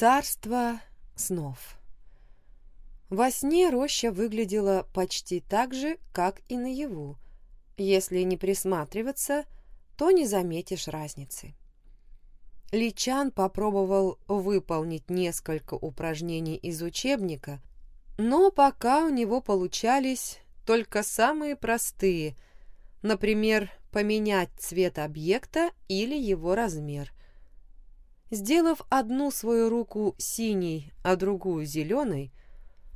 Царство снов. Во сне роща выглядела почти так же, как и наяву. Если не присматриваться, то не заметишь разницы. Личан попробовал выполнить несколько упражнений из учебника, но пока у него получались только самые простые, например, поменять цвет объекта или его размер. Сделав одну свою руку синей, а другую зеленой,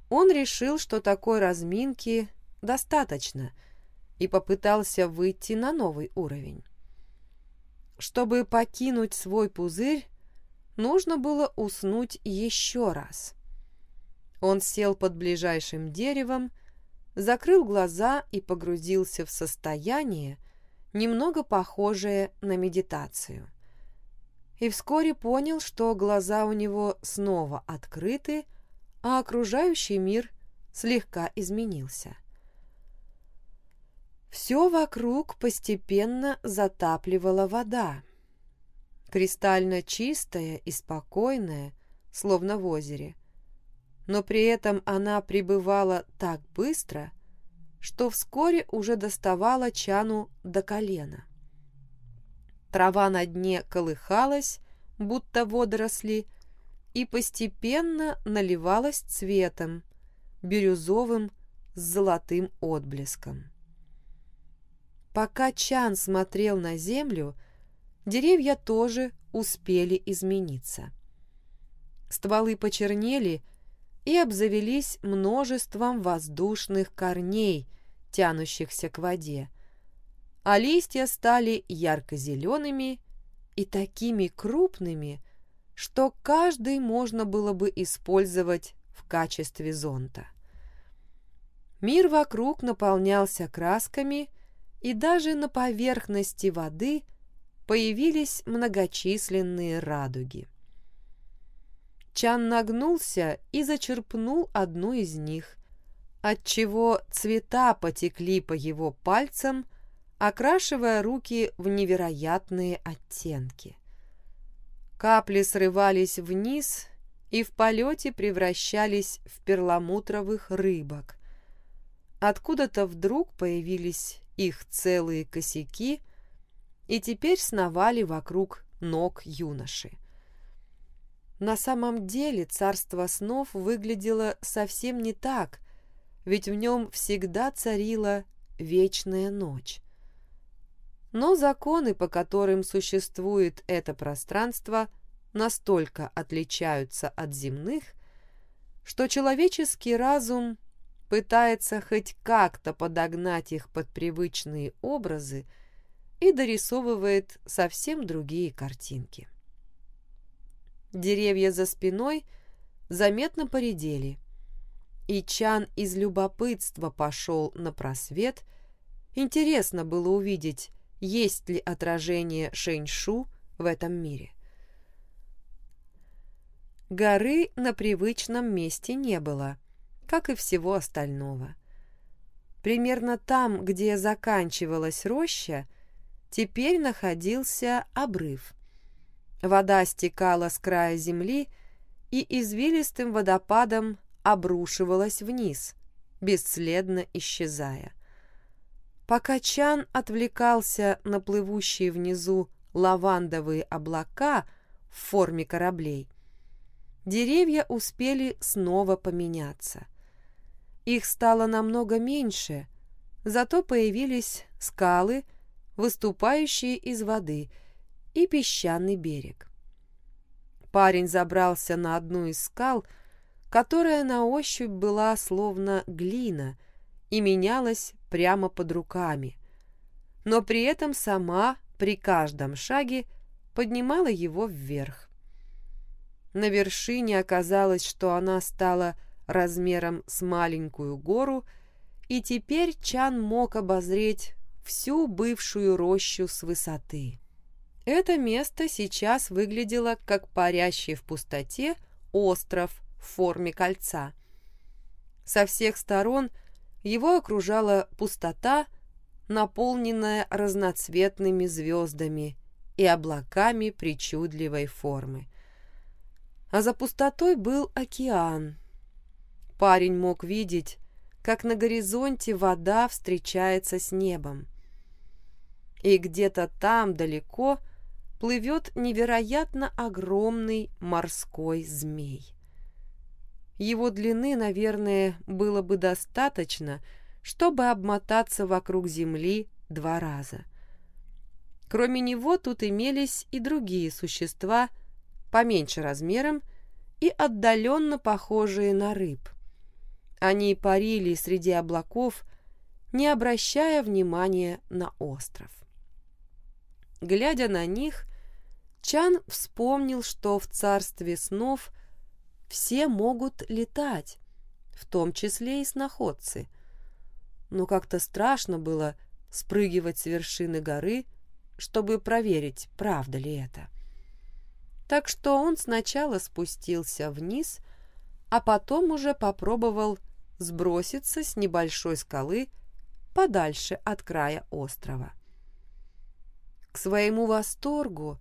он решил, что такой разминки достаточно, и попытался выйти на новый уровень. Чтобы покинуть свой пузырь, нужно было уснуть еще раз. Он сел под ближайшим деревом, закрыл глаза и погрузился в состояние, немного похожее на медитацию. И вскоре понял, что глаза у него снова открыты, а окружающий мир слегка изменился. Все вокруг постепенно затапливала вода. Кристально чистая и спокойная, словно в озере. Но при этом она пребывала так быстро, что вскоре уже доставала чану до колена. Трава на дне колыхалась, будто водоросли, и постепенно наливалась цветом, бирюзовым с золотым отблеском. Пока Чан смотрел на землю, деревья тоже успели измениться. Стволы почернели и обзавелись множеством воздушных корней, тянущихся к воде, а листья стали ярко-зелеными и такими крупными, что каждый можно было бы использовать в качестве зонта. Мир вокруг наполнялся красками – и даже на поверхности воды появились многочисленные радуги. Чан нагнулся и зачерпнул одну из них, отчего цвета потекли по его пальцам, окрашивая руки в невероятные оттенки. Капли срывались вниз и в полете превращались в перламутровых рыбок. Откуда-то вдруг появились их целые косяки и теперь сновали вокруг ног юноши. На самом деле царство снов выглядело совсем не так, ведь в нем всегда царила вечная ночь. Но законы, по которым существует это пространство, настолько отличаются от земных, что человеческий разум пытается хоть как-то подогнать их под привычные образы и дорисовывает совсем другие картинки. Деревья за спиной заметно поредели, и Чан из любопытства пошел на просвет. Интересно было увидеть, есть ли отражение Шэньшу в этом мире. Горы на привычном месте не было – как и всего остального. Примерно там, где заканчивалась роща, теперь находился обрыв. Вода стекала с края земли и извилистым водопадом обрушивалась вниз, бесследно исчезая. Пока Чан отвлекался на плывущие внизу лавандовые облака в форме кораблей, деревья успели снова поменяться. Их стало намного меньше, зато появились скалы, выступающие из воды, и песчаный берег. Парень забрался на одну из скал, которая на ощупь была словно глина и менялась прямо под руками, но при этом сама при каждом шаге поднимала его вверх. На вершине оказалось, что она стала размером с маленькую гору, и теперь Чан мог обозреть всю бывшую рощу с высоты. Это место сейчас выглядело как парящий в пустоте остров в форме кольца. Со всех сторон его окружала пустота, наполненная разноцветными звездами и облаками причудливой формы. а за пустотой был океан. Парень мог видеть, как на горизонте вода встречается с небом. И где-то там далеко плывет невероятно огромный морской змей. Его длины, наверное, было бы достаточно, чтобы обмотаться вокруг земли два раза. Кроме него тут имелись и другие существа, поменьше размером и отдаленно похожие на рыб. Они парили среди облаков, не обращая внимания на остров. Глядя на них, Чан вспомнил, что в царстве снов – все могут летать, в том числе и сноходцы. Но как-то страшно было спрыгивать с вершины горы, чтобы проверить, правда ли это. Так что он сначала спустился вниз, а потом уже попробовал сброситься с небольшой скалы подальше от края острова. К своему восторгу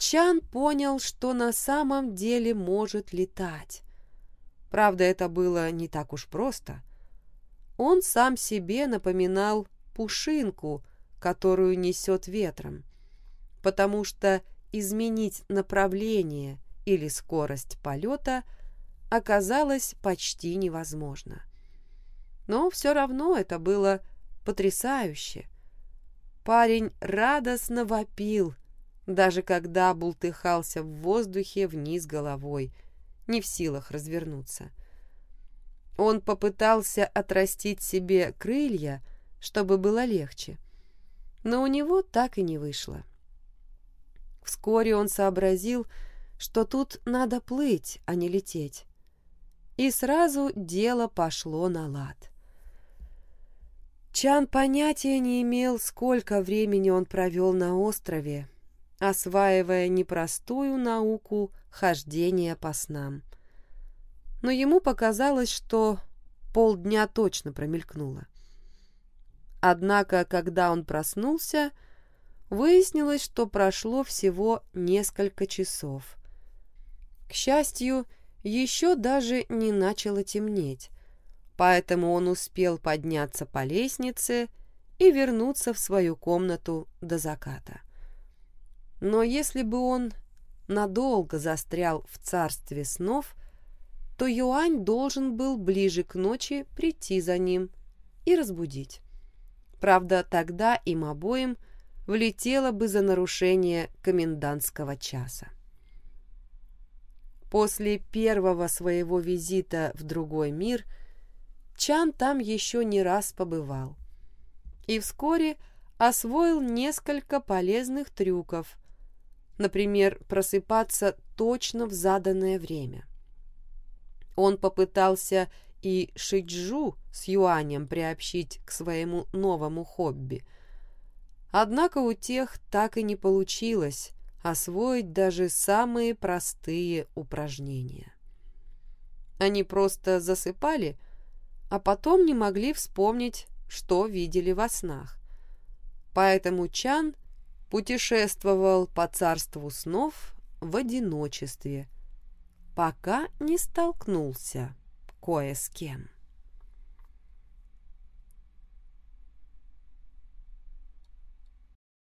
Чан понял, что на самом деле может летать. Правда, это было не так уж просто. Он сам себе напоминал пушинку, которую несет ветром, потому что изменить направление или скорость полета оказалось почти невозможно. Но все равно это было потрясающе. Парень радостно вопил, даже когда бултыхался в воздухе вниз головой, не в силах развернуться. Он попытался отрастить себе крылья, чтобы было легче, но у него так и не вышло. Вскоре он сообразил, что тут надо плыть, а не лететь. И сразу дело пошло на лад. Чан понятия не имел, сколько времени он провел на острове, осваивая непростую науку хождения по снам. Но ему показалось, что полдня точно промелькнуло. Однако, когда он проснулся, выяснилось, что прошло всего несколько часов. К счастью, еще даже не начало темнеть, поэтому он успел подняться по лестнице и вернуться в свою комнату до заката. Но если бы он надолго застрял в царстве снов, то Юань должен был ближе к ночи прийти за ним и разбудить. Правда, тогда им обоим влетело бы за нарушение комендантского часа. После первого своего визита в другой мир Чан там еще не раз побывал и вскоре освоил несколько полезных трюков, например, просыпаться точно в заданное время. Он попытался и Шиджу с Юанем приобщить к своему новому хобби. Однако у тех так и не получилось освоить даже самые простые упражнения. Они просто засыпали, а потом не могли вспомнить, что видели во снах. Поэтому Чан путешествовал по царству снов в одиночестве, пока не столкнулся кое с кем.